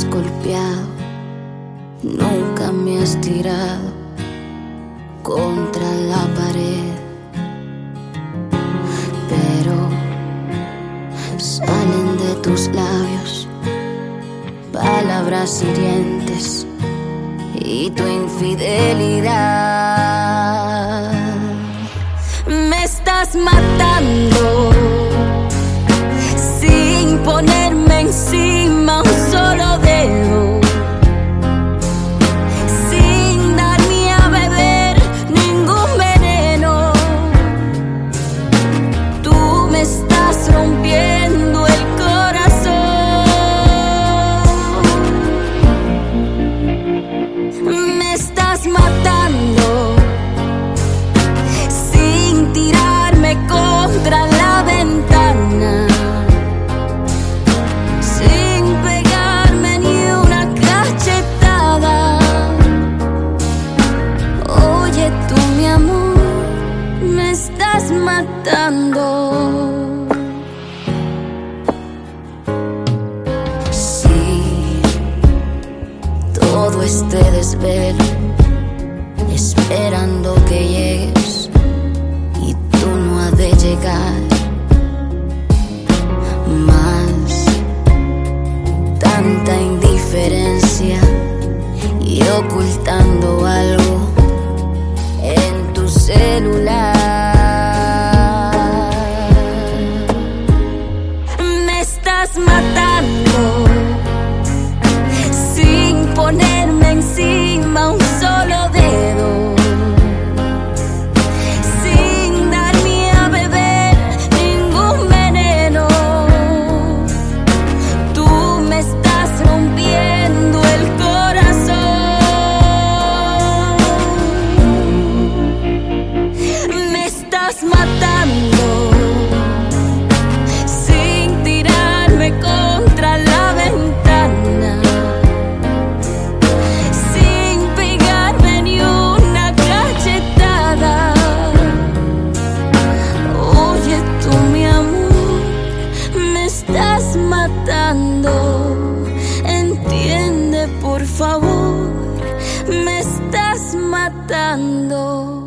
Has golpeado, nunca me has tirado contra la pared. Pero salen de tus labios palabras hirientes y tu infidelidad. Me estás matando sin ponerme encima un estás matando. Sí, todo este desvelo, esperando que llegues y tú no has de llegar. Más, tanta indiferencia y ocultando algo en tu celular. cantando.